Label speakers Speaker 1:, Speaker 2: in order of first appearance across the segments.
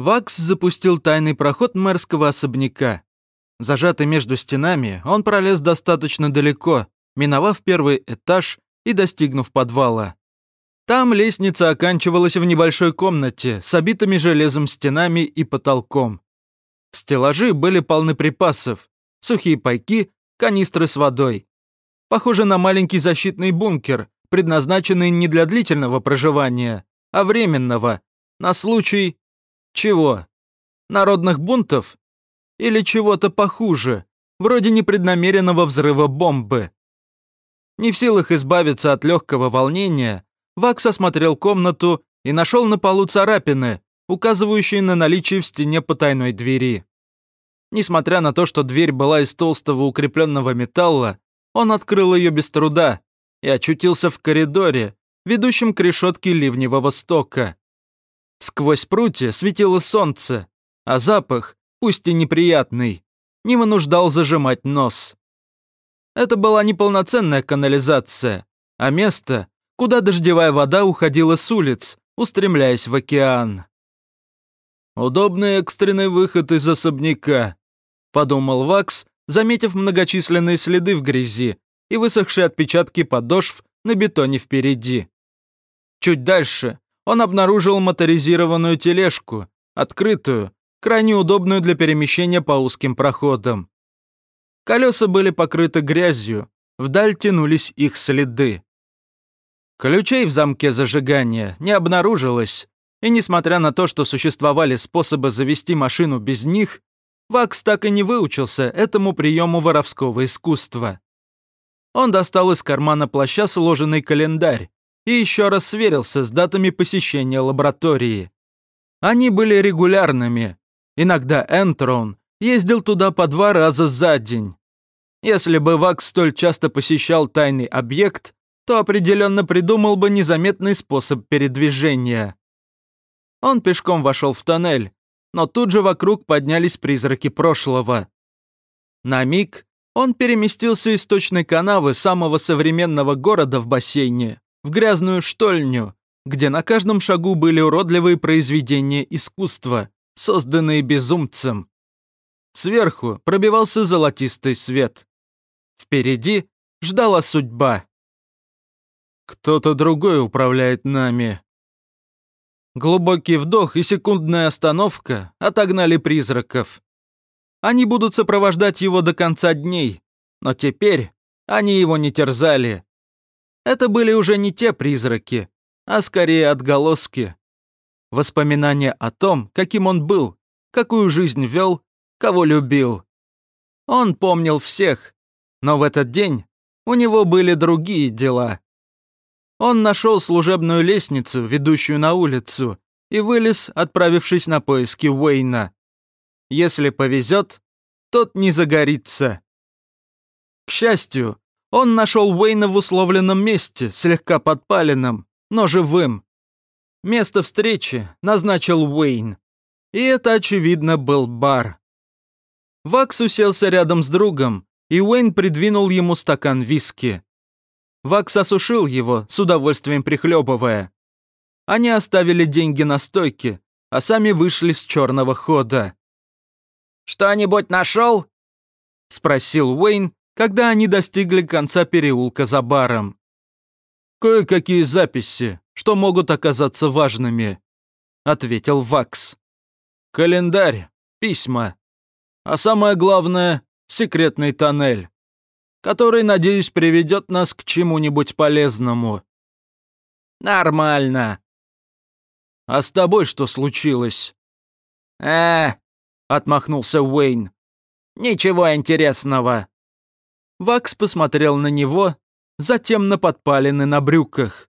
Speaker 1: Вакс запустил тайный проход мэрского особняка. Зажатый между стенами, он пролез достаточно далеко, миновав первый этаж и достигнув подвала. Там лестница оканчивалась в небольшой комнате с обитыми железом стенами и потолком. Стеллажи были полны припасов, сухие пайки, канистры с водой. Похоже на маленький защитный бункер, предназначенный не для длительного проживания, а временного, на случай... чего? Народных бунтов? Или чего-то похуже, вроде непреднамеренного взрыва бомбы? Не в силах избавиться от легкого волнения, Вакс осмотрел комнату и нашел на полу царапины, указывающие на наличие в стене потайной двери. Несмотря на то, что дверь была из толстого укрепленного металла, он открыл ее без труда и очутился в коридоре, ведущем к решетке ливневого стока. Сквозь прутья светило солнце, а запах, пусть и неприятный, не вынуждал зажимать нос. Это была не полноценная канализация, а место, куда дождевая вода уходила с улиц, устремляясь в океан. «Удобный экстренный выход из особняка», — подумал Вакс, заметив многочисленные следы в грязи и высохшие отпечатки подошв на бетоне впереди. Чуть дальше он обнаружил моторизированную тележку, открытую, крайне удобную для перемещения по узким проходам. Колеса были покрыты грязью, вдаль тянулись их следы. Ключей в замке зажигания не обнаружилось, и несмотря на то, что существовали способы завести машину без них, Вакс так и не выучился этому приему воровского искусства. Он достал из кармана плаща сложенный календарь и еще раз сверился с датами посещения лаборатории. Они были регулярными. Иногда Энтрон ездил туда по два раза за день. Если бы Вакс столь часто посещал тайный объект, то определенно придумал бы незаметный способ передвижения. Он пешком вошел в тоннель, но тут же вокруг поднялись призраки прошлого. На миг он переместился из точной канавы самого современного города в бассейне в грязную штольню, где на каждом шагу были уродливые произведения искусства, созданные безумцем. Сверху пробивался золотистый свет. Впереди ждала судьба. Кто-то другой управляет нами. Глубокий вдох и секундная остановка отогнали призраков. Они будут сопровождать его до конца дней, но теперь они его не терзали. Это были уже не те призраки, а скорее отголоски. Воспоминания о том, каким он был, какую жизнь вел, кого любил. Он помнил всех, но в этот день у него были другие дела. Он нашел служебную лестницу, ведущую на улицу, и вылез, отправившись на поиски Уэйна. Если повезет, тот не загорится. К счастью, он нашел Уэйна в условленном месте, слегка подпаленном, но живым. Место встречи назначил Уэйн. И это, очевидно, был бар. Вакс уселся рядом с другом, и Уэйн придвинул ему стакан виски. Вакс осушил его, с удовольствием прихлебывая. Они оставили деньги на стойке, а сами вышли с черного хода.
Speaker 2: «Что-нибудь нашел?» — спросил Уэйн, когда они достигли конца переулка за баром.
Speaker 1: «Кое-какие записи, что могут оказаться важными», — ответил Вакс. «Календарь, письма, а самое главное — секретный тоннель который, надеюсь, приведет нас к чему-нибудь полезному».
Speaker 2: «Нормально».
Speaker 1: «А с тобой что случилось?»
Speaker 2: «Э, отмахнулся Уэйн. «Ничего интересного».
Speaker 1: Вакс посмотрел на него, затем на подпалины на брюках.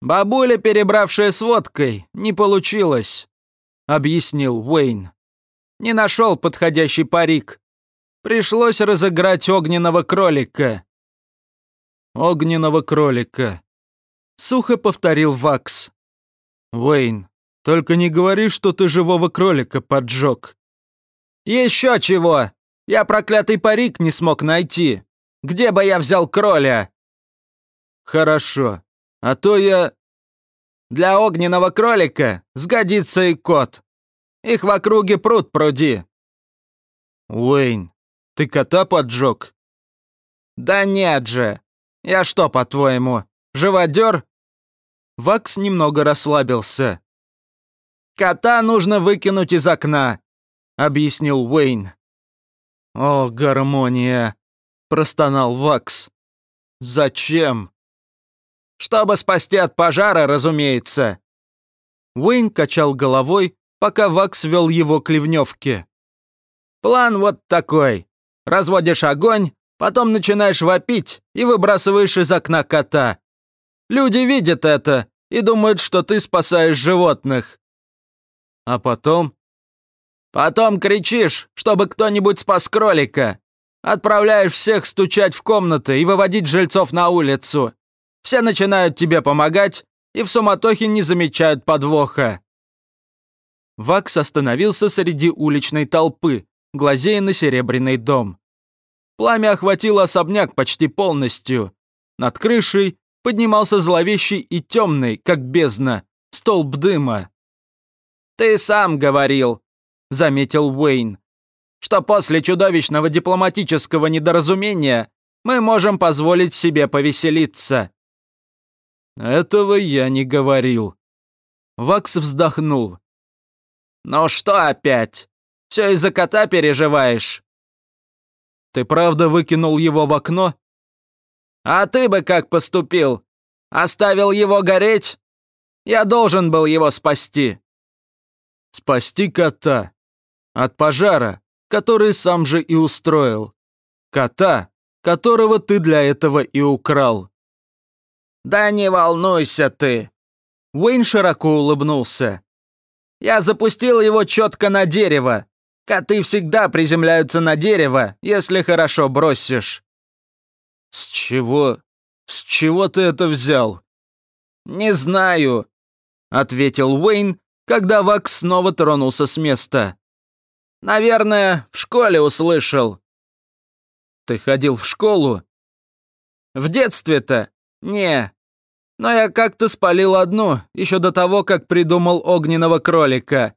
Speaker 2: «Бабуля, перебравшая с водкой, не получилось», — объяснил Уэйн. «Не нашел подходящий парик. Пришлось разыграть огненного кролика».
Speaker 1: «Огненного кролика», — сухо повторил Вакс. «Уэйн, только не говори, что ты живого кролика поджег».
Speaker 2: «Еще чего! Я проклятый парик не смог найти. Где бы я взял кроля?»
Speaker 1: «Хорошо, а то я...»
Speaker 2: «Для огненного кролика сгодится и кот. Их в округе пруд пруди».
Speaker 1: «Уэйн, ты кота поджег?»
Speaker 2: «Да нет же! Я что, по-твоему, живодер?»
Speaker 1: Вакс немного расслабился.
Speaker 2: «Кота нужно выкинуть из окна», — объяснил Уэйн.
Speaker 1: «О, гармония!» — простонал Вакс. «Зачем?»
Speaker 2: «Чтобы спасти от пожара, разумеется».
Speaker 1: Уэйн качал головой, пока Вакс вел его к ливневке.
Speaker 2: «План вот такой. Разводишь огонь, потом начинаешь вопить и выбрасываешь из окна кота. Люди видят это и думают, что ты спасаешь животных.
Speaker 1: А потом?
Speaker 2: Потом кричишь, чтобы кто-нибудь спас кролика. Отправляешь всех стучать в комнаты и выводить жильцов на улицу. Все начинают тебе помогать и в суматохе не замечают подвоха.
Speaker 1: Вакс остановился среди уличной толпы, глазея на серебряный дом. Пламя охватило особняк почти полностью. Над крышей поднимался зловещий и темный, как бездна, столб дыма.
Speaker 2: «Ты сам говорил», — заметил Уэйн, «что после чудовищного дипломатического недоразумения мы можем позволить себе повеселиться».
Speaker 1: «Этого я не говорил». Вакс вздохнул.
Speaker 2: «Ну что опять? Все из-за кота переживаешь?»
Speaker 1: «Ты правда выкинул его в окно?»
Speaker 2: А ты бы как поступил? Оставил его гореть? Я должен был его спасти.
Speaker 1: Спасти кота. От пожара, который сам же и устроил. Кота, которого ты для этого и украл.
Speaker 2: Да не волнуйся ты.
Speaker 1: Уэйн широко улыбнулся.
Speaker 2: Я запустил его четко на дерево. Коты всегда приземляются на дерево, если хорошо бросишь.
Speaker 1: «С чего... с чего ты это взял?»
Speaker 2: «Не знаю», — ответил Уэйн, когда Вакс снова тронулся с места. «Наверное, в школе услышал».
Speaker 1: «Ты ходил в школу?»
Speaker 2: «В детстве-то? Не. Но я как-то спалил одну, еще до того, как придумал огненного кролика.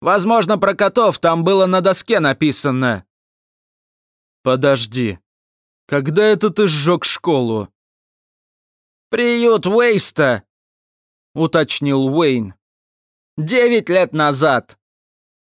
Speaker 2: Возможно, про котов там было на доске написано».
Speaker 1: «Подожди», когда это ты сжег школу?»
Speaker 2: «Приют Уэйста», — уточнил Уэйн. «Девять лет назад.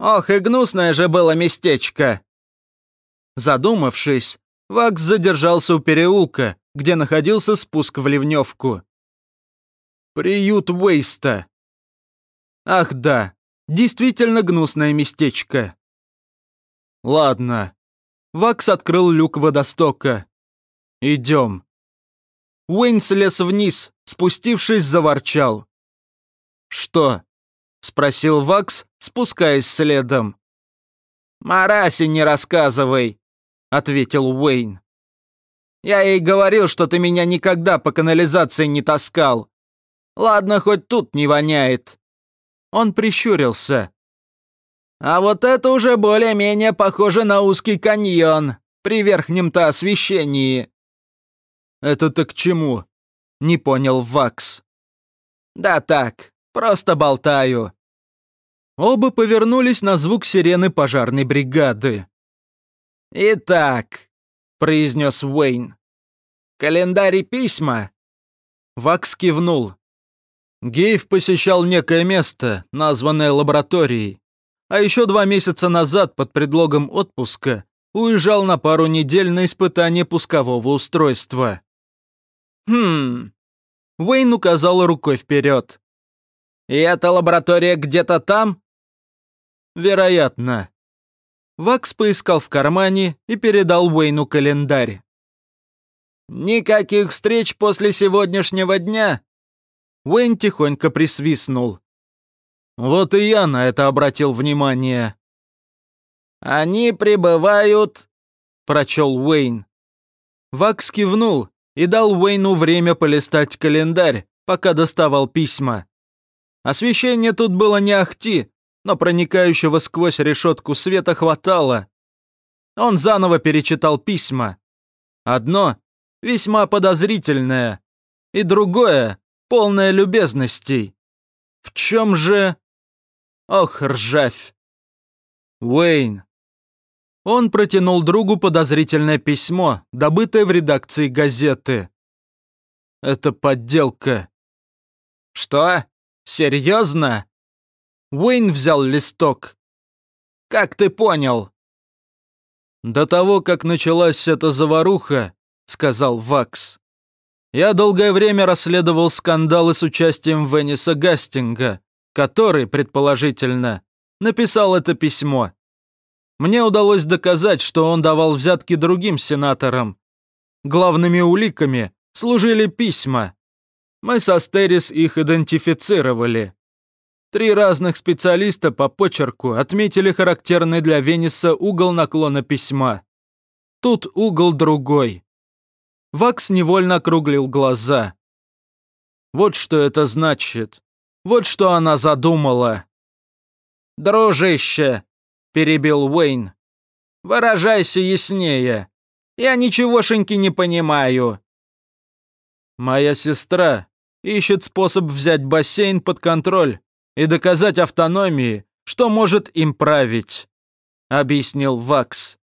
Speaker 2: Ох, и гнусное же было местечко».
Speaker 1: Задумавшись, Вакс задержался у переулка, где находился спуск в Ливневку. «Приют Уэйста». «Ах да, действительно гнусное местечко». «Ладно». Вакс открыл люк водостока. «Идем». Уэйн слез вниз, спустившись, заворчал. «Что?» — спросил Вакс, спускаясь следом.
Speaker 2: «Марасе не рассказывай», — ответил Уэйн. «Я ей говорил, что ты меня никогда по канализации не таскал. Ладно, хоть тут не воняет».
Speaker 1: Он прищурился.
Speaker 2: «А вот это уже более-менее похоже на узкий каньон при верхнем-то освещении».
Speaker 1: «Это-то к чему?» — не понял Вакс.
Speaker 2: «Да так, просто болтаю».
Speaker 1: Оба повернулись на звук сирены пожарной бригады.
Speaker 2: «Итак», — произнес Уэйн, — «календарь и письма».
Speaker 1: Вакс кивнул. Гейв посещал некое место, названное лабораторией. А еще два месяца назад, под предлогом отпуска, уезжал на пару недель на испытание пускового устройства.
Speaker 2: «Хм...»
Speaker 1: Уэйн указал рукой вперед.
Speaker 2: «И эта лаборатория где-то там?»
Speaker 1: «Вероятно». Вакс поискал в кармане и передал Уэйну календарь.
Speaker 2: «Никаких встреч после сегодняшнего дня?»
Speaker 1: Уэйн тихонько присвистнул. Вот и я на это обратил внимание.
Speaker 2: «Они прибывают...» — прочел Уэйн.
Speaker 1: Вакс кивнул и дал Уэйну время полистать календарь, пока доставал письма. Освещение тут было не ахти, но проникающего сквозь решетку света хватало. Он заново перечитал письма. Одно весьма подозрительное, и другое полное любезностей. В чем же... Ох, ржавь. Уэйн». Он протянул другу подозрительное письмо, добытое в редакции газеты. «Это подделка».
Speaker 2: «Что? Серьезно?»
Speaker 1: Уэйн взял листок.
Speaker 2: «Как ты понял?»
Speaker 1: «До того, как началась эта заваруха», — сказал Вакс. «Я долгое время расследовал скандалы с участием Венниса Гастинга, который, предположительно, написал это письмо. Мне удалось доказать, что он давал взятки другим сенаторам. Главными уликами служили письма. Мы со Стерис их идентифицировали. Три разных специалиста по почерку отметили характерный для Венеса угол наклона письма. Тут угол другой. Вакс невольно округлил глаза. Вот что это значит. Вот что она задумала.
Speaker 2: «Дружище», — перебил Уэйн, — «выражайся яснее. Я ничегошеньки не понимаю».
Speaker 1: «Моя сестра ищет способ взять бассейн под контроль и доказать автономии, что может им править», — объяснил Вакс.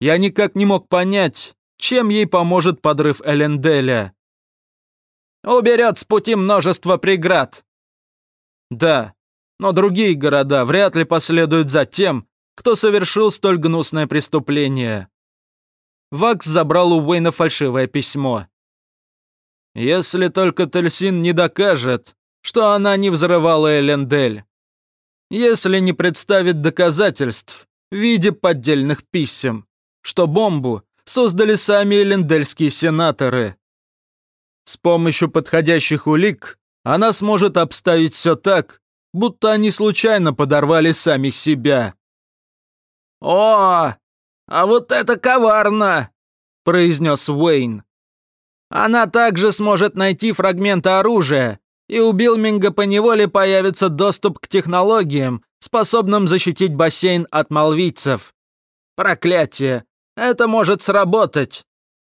Speaker 1: «Я никак не мог понять, чем ей поможет подрыв Эленделя».
Speaker 2: «Уберет с пути множество преград».
Speaker 1: «Да, но другие города вряд ли последуют за тем, кто совершил столь гнусное преступление». Вакс забрал у Уэйна фальшивое письмо. «Если только Тельсин не докажет, что она не взрывала Элендель. Если не представит доказательств в виде поддельных писем, что бомбу создали сами элендельские сенаторы. С помощью подходящих улик она сможет обставить все так, будто они случайно подорвали сами себя.
Speaker 2: «О, а вот это коварно!» – произнес Уэйн. «Она также сможет найти фрагменты оружия и у Билминга поневоле появится доступ к технологиям, способным защитить бассейн от малвийцев. Проклятие! Это может сработать.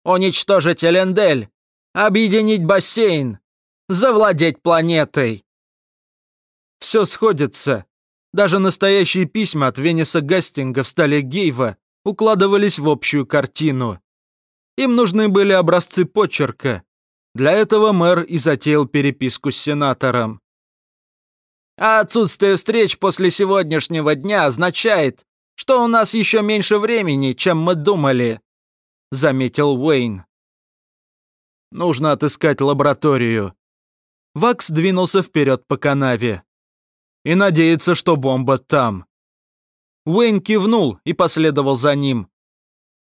Speaker 2: Уничтожить Элендель, объединить бассейн, завладеть планетой.
Speaker 1: Все сходится. Даже настоящие письма от Венеса Гастинга в столе Гейва укладывались в общую картину. Им нужны были образцы почерка, для этого мэр и затеял переписку с сенатором.
Speaker 2: А отсутствие встреч после сегодняшнего дня означает, что у нас еще меньше времени, чем мы думали», — заметил Уэйн.
Speaker 1: «Нужно отыскать лабораторию». Вакс двинулся вперед по канаве. «И надеяться, что бомба там». Уэйн кивнул и последовал за ним.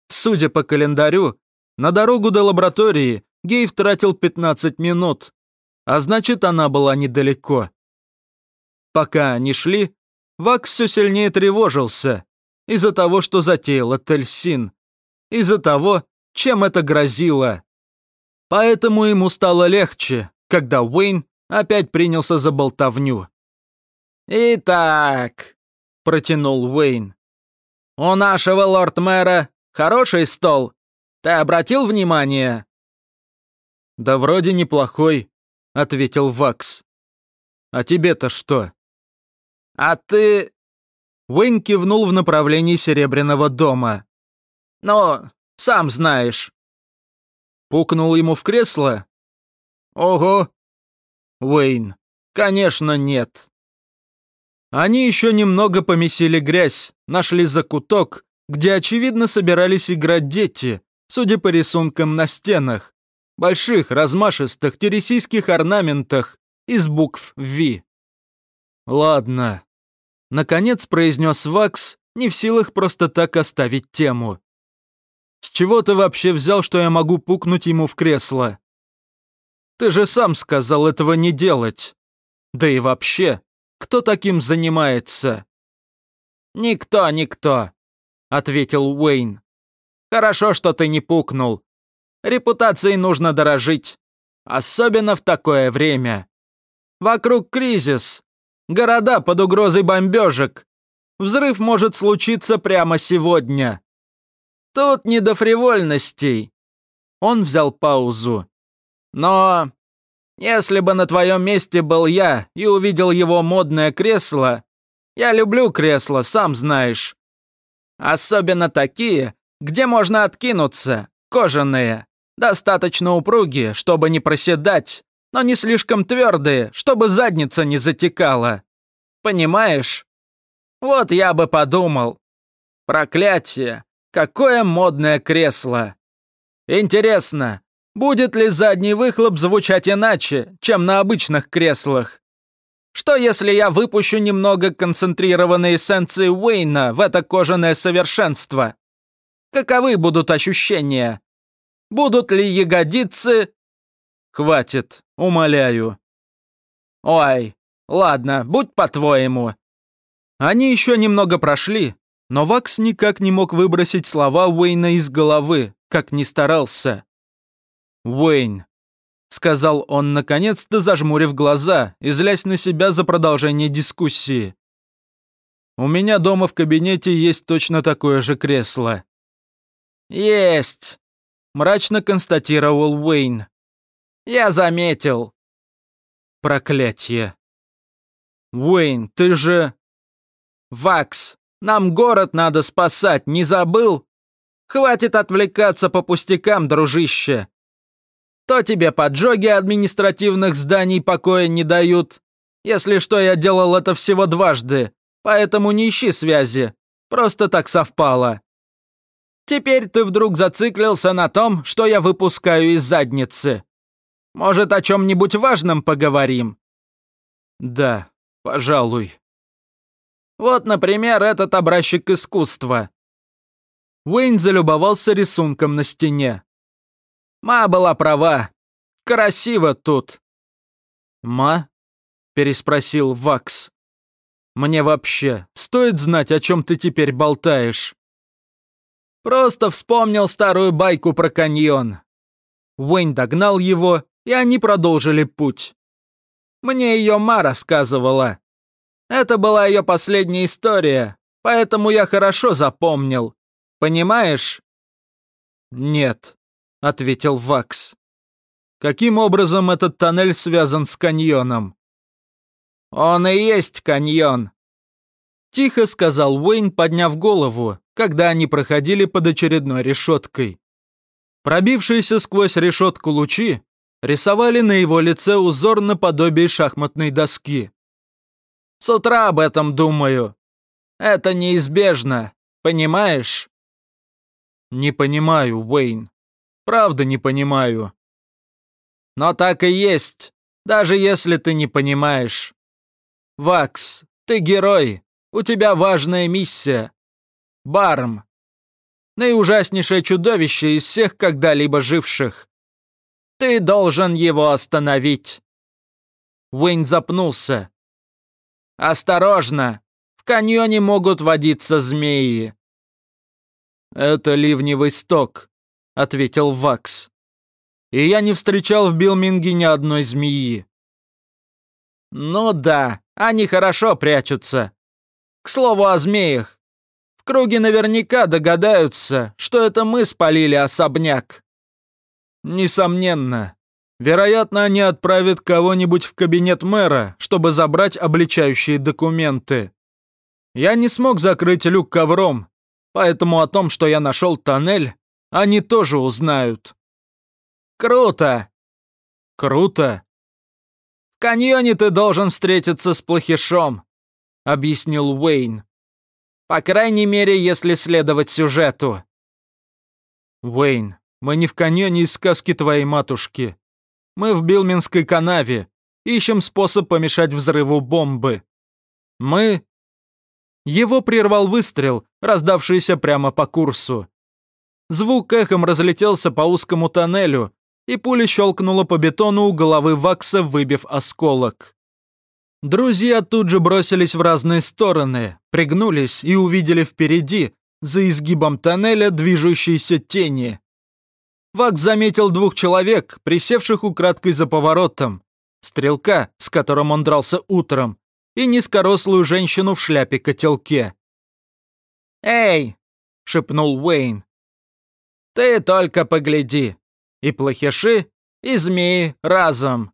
Speaker 1: Судя по календарю, на дорогу до лаборатории Гейв тратил 15 минут, а значит, она была недалеко. Пока они шли, Вак все сильнее тревожился из-за того, что затеяла Тельсин, из-за того, чем это грозило. Поэтому ему стало легче, когда Уэйн опять принялся за болтовню.
Speaker 2: «Итак», — протянул Уэйн, — «у нашего лорд-мэра хороший стол. Ты обратил внимание?»
Speaker 1: «Да вроде неплохой», — ответил Вакс. «А тебе-то что?»
Speaker 2: «А ты...»
Speaker 1: Уэйн кивнул в направлении Серебряного дома.
Speaker 2: «Ну, сам знаешь».
Speaker 1: Пукнул ему в кресло?
Speaker 2: «Ого!»
Speaker 1: «Уэйн, конечно, нет». Они еще немного помесили грязь, нашли закуток, где, очевидно, собирались играть дети, судя по рисункам на стенах больших размашистых тересийских орнаментах из букв «Ви». «Ладно», — наконец произнес Вакс, не в силах просто так оставить тему. «С чего ты вообще взял, что я могу пукнуть ему в кресло? Ты же сам сказал этого не делать. Да и вообще, кто таким занимается?»
Speaker 2: «Никто, никто», — ответил Уэйн. «Хорошо, что ты не пукнул. Репутацией нужно дорожить. Особенно в такое время. Вокруг кризис. Города под угрозой бомбежек. Взрыв может случиться прямо сегодня. Тут не до фривольностей. Он взял паузу. Но если бы на твоем месте был я и увидел его модное кресло, Я люблю кресла, сам знаешь. Особенно такие, где можно откинуться, кожаные. Достаточно упругие, чтобы не проседать, но не слишком твердые, чтобы задница не затекала. Понимаешь? Вот я бы подумал. Проклятие, какое модное кресло. Интересно, будет ли задний выхлоп звучать иначе, чем на обычных креслах? Что если я выпущу немного концентрированной эссенции Уэйна в это кожаное совершенство? Каковы будут ощущения? Будут ли ягодицы...
Speaker 1: Хватит, умоляю.
Speaker 2: Ой, ладно, будь по-твоему.
Speaker 1: Они еще немного прошли, но Вакс никак не мог выбросить слова Уэйна из головы, как ни старался. Уэйн, — сказал он наконец-то, зажмурив глаза и злясь на себя за продолжение дискуссии. «У меня дома в кабинете есть точно такое же кресло».
Speaker 2: «Есть», — мрачно констатировал Уэйн. «Я заметил».
Speaker 1: «Проклятье». «Уэйн, ты же...»
Speaker 2: «Вакс, нам город надо спасать, не забыл? Хватит отвлекаться по пустякам, дружище. То тебе поджоги административных зданий покоя не дают. Если что, я делал это всего дважды, поэтому не ищи связи. Просто так совпало. Теперь ты вдруг зациклился на том, что я выпускаю из задницы. Может, о чем-нибудь важном поговорим?
Speaker 1: Да, пожалуй.
Speaker 2: Вот, например, этот образчик искусства.
Speaker 1: Уэйн залюбовался рисунком на стене.
Speaker 2: Ма была права. Красиво тут.
Speaker 1: Ма? Переспросил Вакс. Мне вообще стоит знать, о чем ты теперь болтаешь.
Speaker 2: Просто вспомнил старую байку про каньон.
Speaker 1: Уэйн догнал его, и они продолжили путь.
Speaker 2: Мне ее Ма рассказывала. Это была ее последняя история, поэтому я хорошо запомнил. Понимаешь?
Speaker 1: Нет ответил Вакс. Каким образом этот тоннель связан с каньоном?
Speaker 2: Он и есть каньон.
Speaker 1: Тихо сказал Уэйн, подняв голову, когда они проходили под очередной решеткой. Пробившиеся сквозь решетку лучи рисовали на его лице узор наподобие шахматной доски.
Speaker 2: «С утра об этом думаю. Это неизбежно, понимаешь?»
Speaker 1: «Не понимаю, Уэйн», Правда не понимаю.
Speaker 2: Но так и есть, даже если ты не понимаешь. Вакс, ты герой, у тебя важная миссия. Барм. Наиужаснейшее чудовище из всех когда-либо живших. Ты должен его остановить. Уэйн запнулся. «Осторожно! В каньоне могут водиться змеи!»
Speaker 1: «Это ливневый сток», — ответил Вакс. «И я не встречал в Билминге ни одной змеи».
Speaker 2: «Ну да, они хорошо прячутся. К слову о змеях. В круге наверняка догадаются, что это мы спалили особняк».
Speaker 1: «Несомненно. Вероятно, они отправят кого-нибудь в кабинет мэра, чтобы забрать обличающие документы. Я не смог закрыть люк ковром, поэтому о том, что я нашел тоннель, они тоже узнают.
Speaker 2: Круто.
Speaker 1: Круто.
Speaker 2: В каньоне ты должен встретиться с плохишом, объяснил Уэйн. По крайней мере, если следовать сюжету.
Speaker 1: Уэйн, мы не в каньоне из сказки твоей матушки. Мы в Билминской канаве. Ищем способ помешать взрыву бомбы. Мы... Его прервал выстрел, раздавшийся прямо по курсу. Звук эхом разлетелся по узкому тоннелю, и пуля щелкнула по бетону у головы Вакса, выбив осколок. Друзья тут же бросились в разные стороны, пригнулись и увидели впереди, за изгибом тоннеля, движущиеся тени. Вакс заметил двух человек, присевших украдкой за поворотом, стрелка, с которым он дрался утром, и низкорослую женщину в шляпе-котелке.
Speaker 2: «Эй!» — шепнул Уэйн. Ты только погляди. И плохиши, и змеи разом.